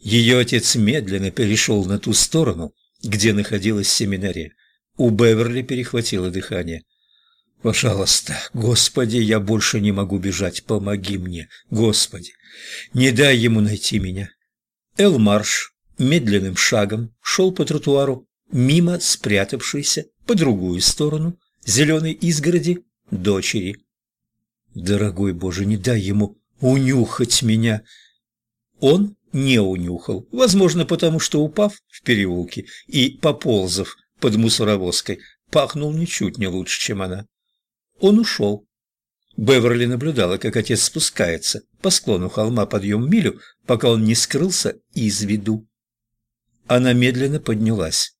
Ее отец медленно перешел на ту сторону, где находилась семинария. У Беверли перехватило дыхание. «Пожалуйста, Господи, я больше не могу бежать, помоги мне, Господи, не дай ему найти меня». Элмарш медленным шагом шел по тротуару мимо спрятавшейся по другую сторону зеленой изгороди дочери. «Дорогой Боже, не дай ему унюхать меня!» Он не унюхал, возможно, потому что, упав в переулке и поползав под мусоровозкой, пахнул ничуть не лучше, чем она. Он ушел. Беверли наблюдала, как отец спускается по склону холма подъем милю, пока он не скрылся из виду. Она медленно поднялась.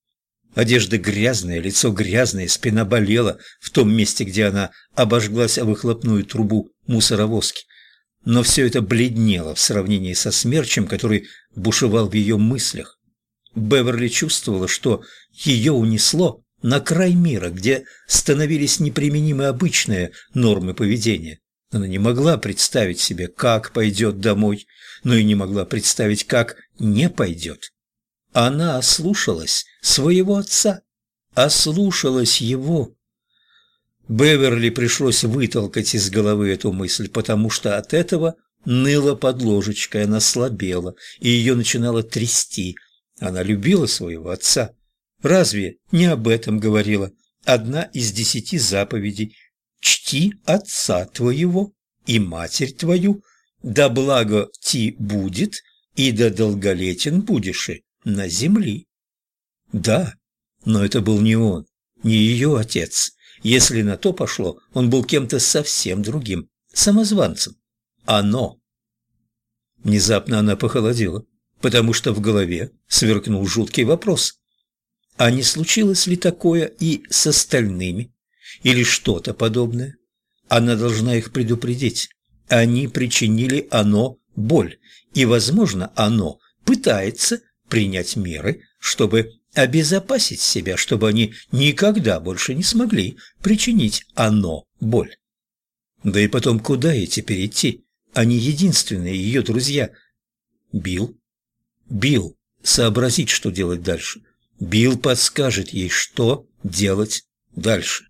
Одежда грязная, лицо грязное, спина болела в том месте, где она обожглась о выхлопную трубу мусоровозки. Но все это бледнело в сравнении со смерчем, который бушевал в ее мыслях. Беверли чувствовала, что ее унесло на край мира, где становились неприменимы обычные нормы поведения. Она не могла представить себе, как пойдет домой, но и не могла представить, как не пойдет. Она ослушалась своего отца, ослушалась его. Беверли пришлось вытолкать из головы эту мысль, потому что от этого ныла под ложечкой, она слабела, и ее начинало трясти. Она любила своего отца. Разве не об этом говорила одна из десяти заповедей? «Чти отца твоего и матерь твою, да благо ти будет, и да долголетен будешь и на земли». Да, но это был не он, не ее отец. Если на то пошло, он был кем-то совсем другим, самозванцем. Оно. Внезапно она похолодела, потому что в голове сверкнул жуткий вопрос. А не случилось ли такое и с остальными? Или что-то подобное? Она должна их предупредить. Они причинили оно боль, и, возможно, оно пытается принять меры, чтобы обезопасить себя, чтобы они никогда больше не смогли причинить оно боль. Да и потом, куда ей теперь идти? Они единственные ее друзья. Бил, Бил, сообразить, что делать дальше. Бил подскажет ей, что делать дальше.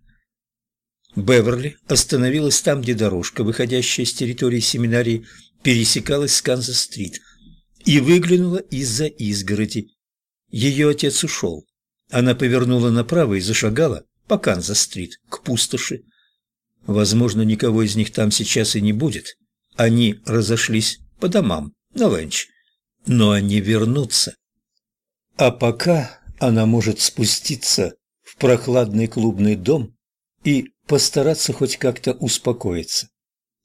Беверли остановилась там, где дорожка, выходящая с территории семинарии, пересекалась с Канзас-стрит, и выглянула из-за изгороди, ее отец ушел. Она повернула направо и зашагала по Канзас-стрит к пустоши. Возможно, никого из них там сейчас и не будет. Они разошлись по домам на ленч. Но они вернутся. А пока она может спуститься в прохладный клубный дом и постараться хоть как-то успокоиться.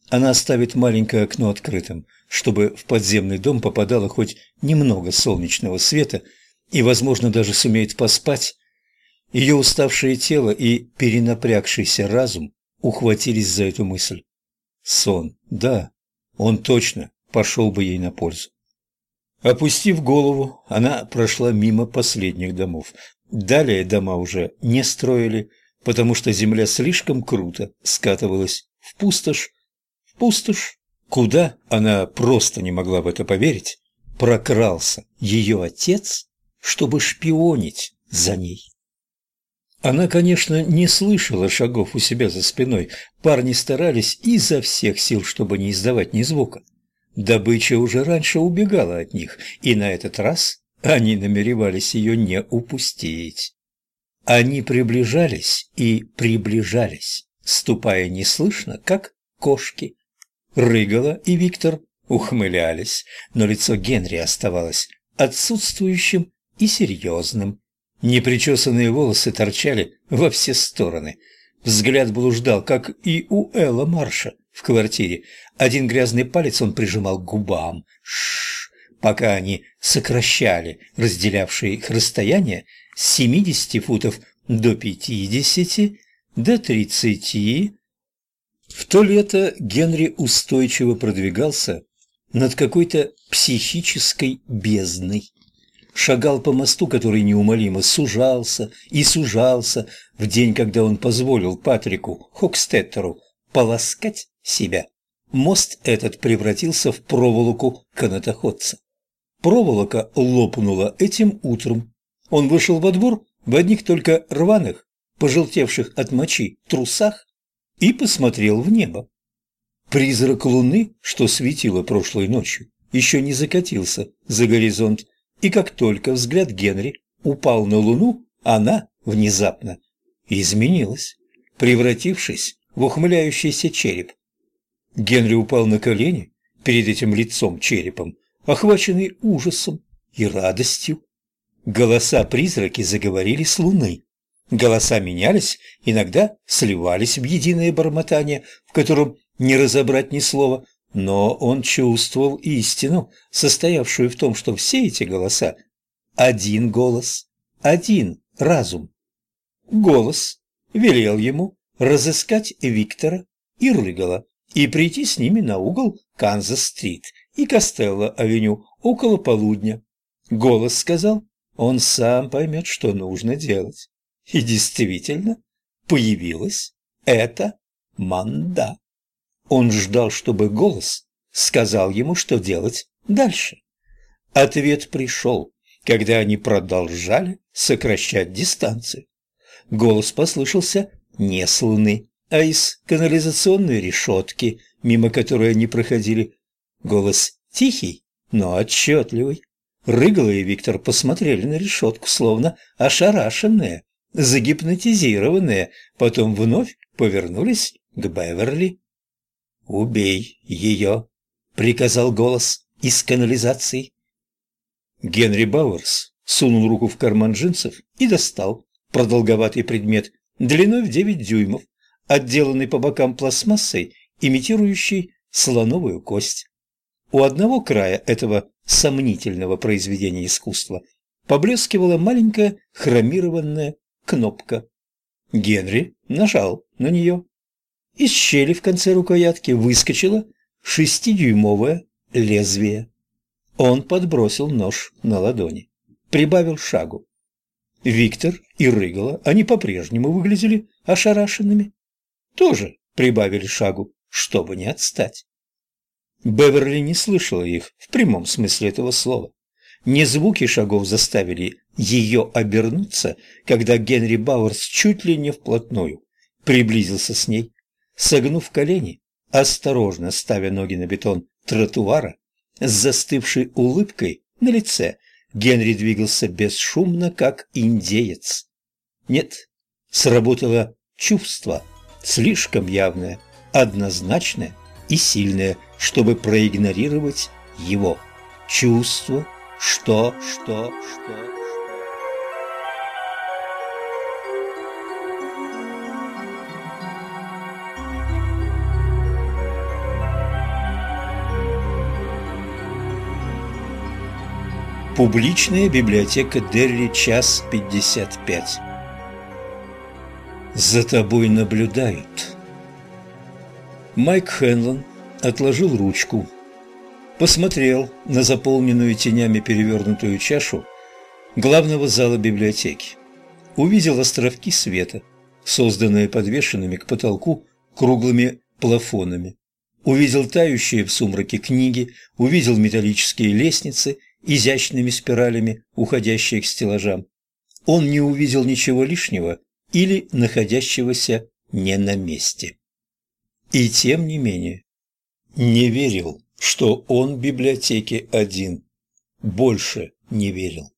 Она оставит маленькое окно открытым, чтобы в подземный дом попадало хоть немного солнечного света – и, возможно, даже сумеет поспать, ее уставшее тело и перенапрягшийся разум ухватились за эту мысль. Сон, да, он точно пошел бы ей на пользу. Опустив голову, она прошла мимо последних домов. Далее дома уже не строили, потому что земля слишком круто скатывалась в пустошь. В пустошь, куда она просто не могла в это поверить, прокрался ее отец чтобы шпионить за ней. Она, конечно, не слышала шагов у себя за спиной. Парни старались изо всех сил, чтобы не издавать ни звука. Добыча уже раньше убегала от них, и на этот раз они намеревались ее не упустить. Они приближались и приближались, ступая неслышно, как кошки. Рыгала и Виктор ухмылялись, но лицо Генри оставалось отсутствующим и серьезным. Непричесанные волосы торчали во все стороны. Взгляд блуждал, как и у Элла Марша в квартире. Один грязный палец он прижимал к губам. Шш, пока они сокращали разделявшие их расстояние с 70 футов до 50, до 30. В то лето Генри устойчиво продвигался над какой-то психической бездной шагал по мосту, который неумолимо сужался и сужался в день, когда он позволил Патрику Хокстеттеру полоскать себя. Мост этот превратился в проволоку канатоходца. проволока лопнула этим утром. Он вышел во двор в одних только рваных, пожелтевших от мочи трусах и посмотрел в небо. Призрак луны, что светило прошлой ночью, еще не закатился за горизонт, и как только взгляд Генри упал на луну, она внезапно изменилась, превратившись в ухмыляющийся череп. Генри упал на колени перед этим лицом-черепом, охваченный ужасом и радостью. Голоса-призраки заговорили с луны. Голоса менялись, иногда сливались в единое бормотание, в котором не разобрать ни слова, но он чувствовал истину, состоявшую в том, что все эти голоса – один голос, один разум. Голос велел ему разыскать Виктора и Рыгала и прийти с ними на угол Канзас-стрит и Костелло-авеню около полудня. Голос сказал, он сам поймет, что нужно делать. И действительно, появилась эта манда. Он ждал, чтобы голос сказал ему, что делать дальше. Ответ пришел, когда они продолжали сокращать дистанцию. Голос послышался не с луны, а из канализационной решетки, мимо которой они проходили. Голос тихий, но отчетливый. Рыгала и Виктор посмотрели на решетку, словно ошарашенные, загипнотизированные, потом вновь повернулись к Беверли. «Убей ее!» — приказал голос из канализации. Генри Бауэрс сунул руку в карман джинсов и достал продолговатый предмет длиной в девять дюймов, отделанный по бокам пластмассой, имитирующий слоновую кость. У одного края этого сомнительного произведения искусства поблескивала маленькая хромированная кнопка. Генри нажал на нее. Из щели в конце рукоятки выскочило шестидюймовое лезвие. Он подбросил нож на ладони, прибавил шагу. Виктор и Рыгала, они по-прежнему выглядели ошарашенными. Тоже прибавили шагу, чтобы не отстать. Беверли не слышала их в прямом смысле этого слова. Не звуки шагов заставили ее обернуться, когда Генри Бауэрс чуть ли не вплотную приблизился с ней Согнув колени, осторожно ставя ноги на бетон тротуара, с застывшей улыбкой на лице, Генри двигался бесшумно, как индеец. Нет, сработало чувство, слишком явное, однозначное и сильное, чтобы проигнорировать его. Чувство, что, что, что... Публичная библиотека Дерри, час 55. За тобой наблюдают. Майк Хенлон отложил ручку, посмотрел на заполненную тенями перевернутую чашу главного зала библиотеки, увидел островки света, созданные подвешенными к потолку круглыми плафонами, увидел тающие в сумраке книги, увидел металлические лестницы изящными спиралями, уходящие к стеллажам. Он не увидел ничего лишнего или находящегося не на месте. И тем не менее, не верил, что он в библиотеке один. Больше не верил.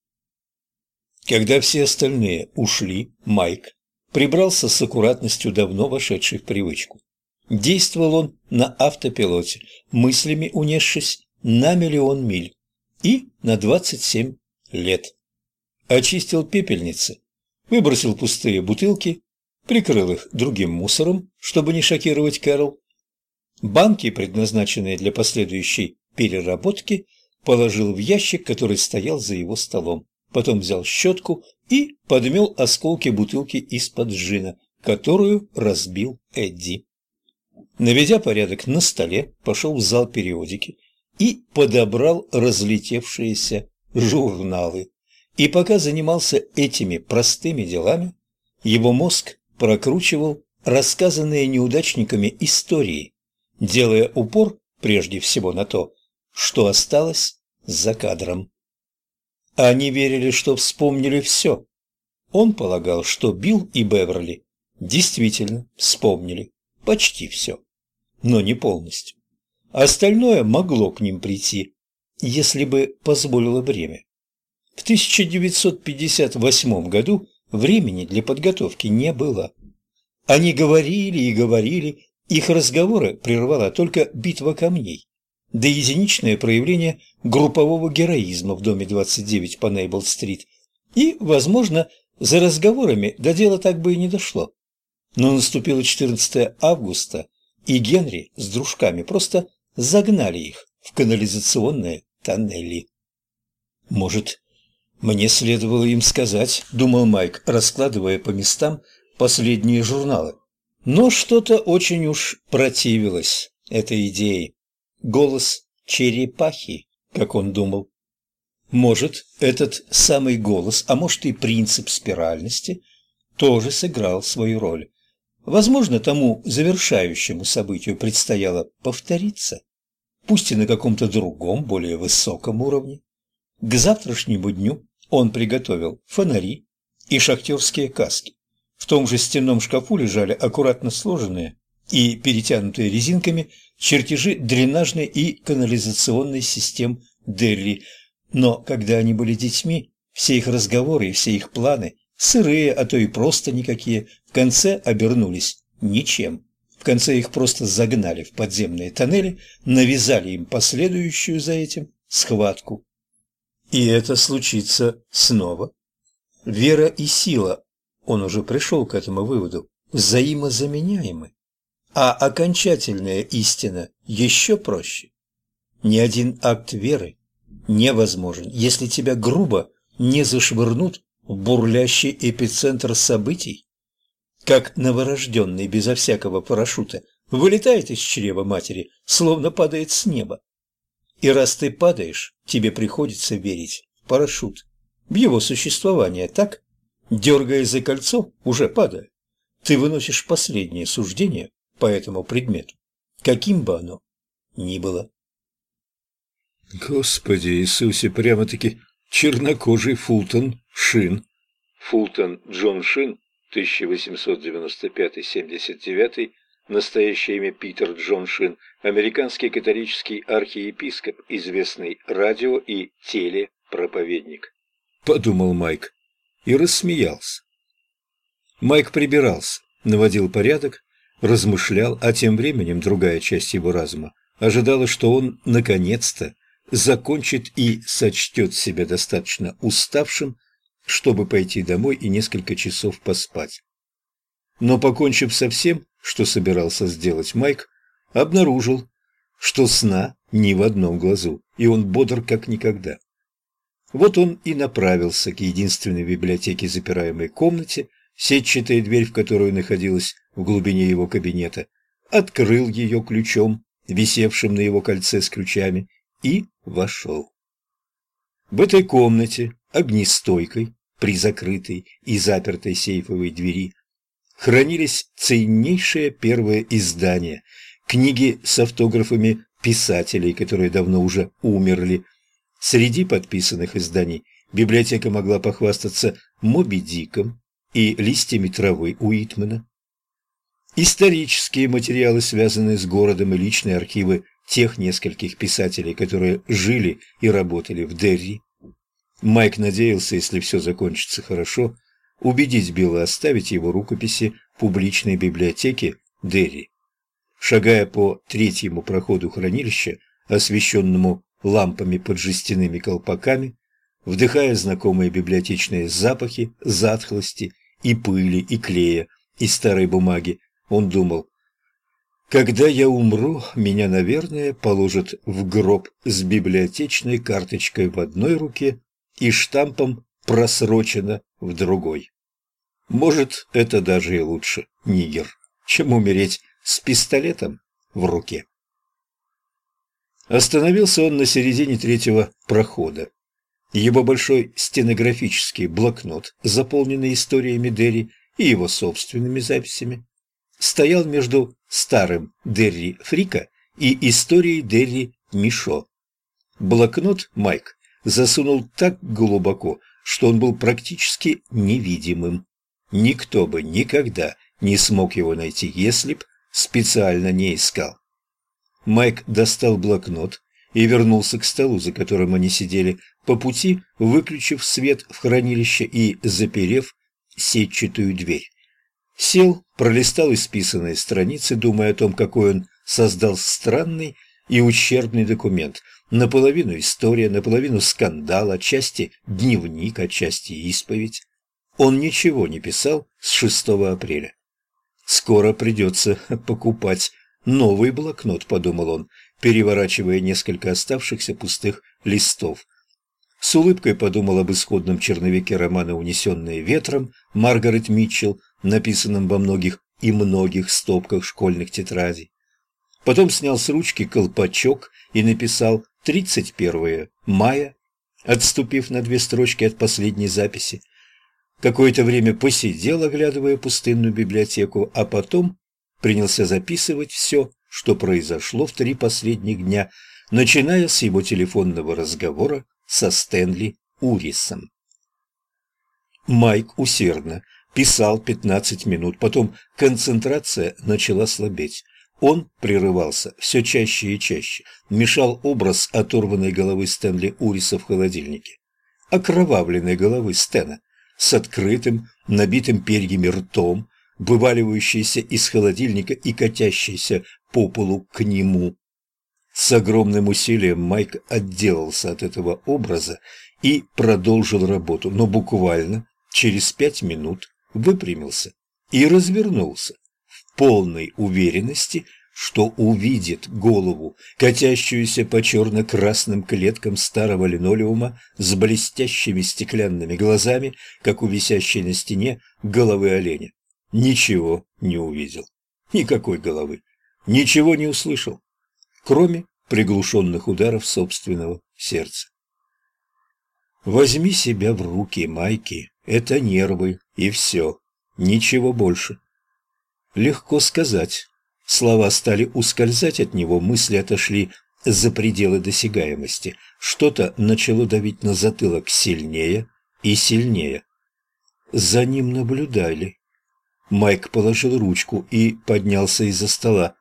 Когда все остальные ушли, Майк прибрался с аккуратностью давно вошедшей в привычку. Действовал он на автопилоте, мыслями унесшись на миллион миль и на 27 лет. Очистил пепельницы, выбросил пустые бутылки, прикрыл их другим мусором, чтобы не шокировать Кэрол. Банки, предназначенные для последующей переработки, положил в ящик, который стоял за его столом. Потом взял щетку и подмел осколки бутылки из-под джина, которую разбил Эдди. Наведя порядок на столе, пошел в зал периодики и подобрал разлетевшиеся журналы. И пока занимался этими простыми делами, его мозг прокручивал рассказанные неудачниками истории, делая упор прежде всего на то, что осталось за кадром. Они верили, что вспомнили все. Он полагал, что Билл и Беверли действительно вспомнили почти все, но не полностью. Остальное могло к ним прийти, если бы позволило время. В 1958 году времени для подготовки не было. Они говорили и говорили, их разговоры прервала только битва камней, да единичное проявление группового героизма в доме 29 по Нейбл-стрит. И, возможно, за разговорами до дела так бы и не дошло. Но наступило 14 августа, и Генри с дружками просто загнали их в канализационные тоннели. Может, мне следовало им сказать, думал Майк, раскладывая по местам последние журналы. Но что-то очень уж противилось этой идее. Голос черепахи, как он думал. Может, этот самый голос, а может и принцип спиральности, тоже сыграл свою роль. Возможно, тому завершающему событию предстояло повториться, пусть и на каком-то другом, более высоком уровне. К завтрашнему дню он приготовил фонари и шахтерские каски. В том же стенном шкафу лежали аккуратно сложенные и перетянутые резинками чертежи дренажной и канализационной систем Дерри, но когда они были детьми, все их разговоры и все их планы, сырые, а то и просто никакие, в конце обернулись ничем. В конце их просто загнали в подземные тоннели, навязали им последующую за этим схватку. И это случится снова. Вера и сила, он уже пришел к этому выводу, взаимозаменяемы. А окончательная истина еще проще. Ни один акт веры невозможен, если тебя грубо не зашвырнут в бурлящий эпицентр событий. Как новорожденный безо всякого парашюта вылетает из чрева матери, словно падает с неба. И раз ты падаешь, тебе приходится верить в парашют, в его существование, так? Дергая за кольцо, уже падая, ты выносишь последнее суждение по этому предмету, каким бы оно ни было. Господи Иисусе, прямо-таки чернокожий Фултон Шин. Фултон Джон Шин, 1895-79, настоящее имя Питер Джон Шин, американский католический архиепископ, известный радио- и телепроповедник. Подумал Майк и рассмеялся. Майк прибирался, наводил порядок, размышлял, а тем временем другая часть его разума ожидала, что он, наконец-то, закончит и сочтет себя достаточно уставшим, чтобы пойти домой и несколько часов поспать. Но, покончив со всем, что собирался сделать Майк, обнаружил, что сна ни в одном глазу, и он бодр как никогда. Вот он и направился к единственной библиотеке запираемой комнате, сетчатая дверь в которую находилась в глубине его кабинета, открыл ее ключом, висевшим на его кольце с ключами, и вошел. В этой комнате, огнестойкой, при закрытой и запертой сейфовой двери, хранились ценнейшие первые издания, книги с автографами писателей, которые давно уже умерли. Среди подписанных изданий библиотека могла похвастаться «Моби Диком» и «Листьями травы» Уитмена. Исторические материалы, связанные с городом и личные архивы тех нескольких писателей, которые жили и работали в Дерри. Майк надеялся, если все закончится хорошо, убедить Билла оставить его рукописи в публичной библиотеке Дерри. Шагая по третьему проходу хранилища, освещенному лампами под жестяными колпаками, вдыхая знакомые библиотечные запахи, затхлости и пыли, и клея, и старой бумаги, он думал, «Когда я умру, меня, наверное, положат в гроб с библиотечной карточкой в одной руке и штампом «Просрочено» в другой». Может, это даже и лучше, нигер, чем умереть с пистолетом в руке. Остановился он на середине третьего прохода. Его большой стенографический блокнот, заполненный историями Дерри и его собственными записями, стоял между старым Дерри Фрика и историей Дерри Мишо. Блокнот Майк засунул так глубоко, что он был практически невидимым. Никто бы никогда не смог его найти, если б специально не искал. Майк достал блокнот и вернулся к столу, за которым они сидели, по пути выключив свет в хранилище и заперев сетчатую дверь. Сел, пролистал исписанные страницы, думая о том, какой он создал странный и ущербный документ. Наполовину история, наполовину скандал, отчасти дневник, отчасти исповедь. Он ничего не писал с 6 апреля. «Скоро придется покупать новый блокнот», — подумал он, переворачивая несколько оставшихся пустых листов. С улыбкой подумал об исходном черновике романа «Унесенные ветром» Маргарет Митчелл, написанном во многих и многих стопках школьных тетрадей. Потом снял с ручки колпачок и написал 31 мая, отступив на две строчки от последней записи. Какое-то время посидел, оглядывая пустынную библиотеку, а потом принялся записывать все, что произошло в три последних дня, начиная с его телефонного разговора со Стэнли Урисом. Майк усердно писал 15 минут, потом концентрация начала слабеть. Он прерывался все чаще и чаще, мешал образ оторванной головы Стэнли Уриса в холодильнике. Окровавленной головы Стэна с открытым, набитым перьями ртом, вываливающейся из холодильника и катящейся по полу к нему. С огромным усилием Майк отделался от этого образа и продолжил работу, но буквально через пять минут выпрямился и развернулся полной уверенности, что увидит голову, катящуюся по черно-красным клеткам старого линолеума с блестящими стеклянными глазами, как у висящей на стене головы оленя. Ничего не увидел. Никакой головы. Ничего не услышал кроме приглушенных ударов собственного сердца. Возьми себя в руки, Майки, это нервы, и все, ничего больше. Легко сказать. Слова стали ускользать от него, мысли отошли за пределы досягаемости. Что-то начало давить на затылок сильнее и сильнее. За ним наблюдали. Майк положил ручку и поднялся из-за стола.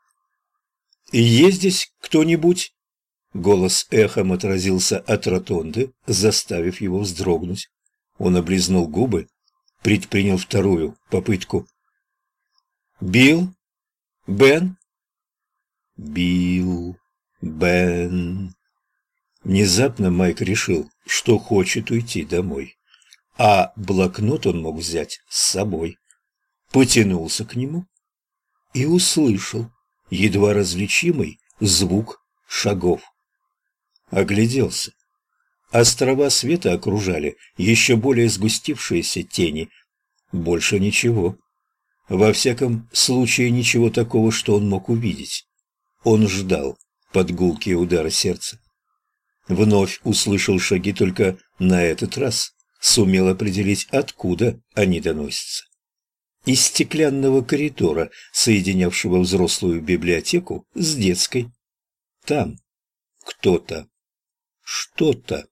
«Есть здесь кто-нибудь?» Голос эхом отразился от ротонды, заставив его вздрогнуть. Он облизнул губы, предпринял вторую попытку. «Билл? Бен?» «Билл, Бен...» Внезапно Майк решил, что хочет уйти домой, а блокнот он мог взять с собой. Потянулся к нему и услышал едва различимый звук шагов. Огляделся. Острова света окружали еще более сгустившиеся тени. Больше ничего. Во всяком случае, ничего такого, что он мог увидеть. Он ждал под гулкие удары сердца. Вновь услышал шаги, только на этот раз сумел определить, откуда они доносятся из стеклянного коридора, соединявшего взрослую библиотеку с детской. Там кто-то, что-то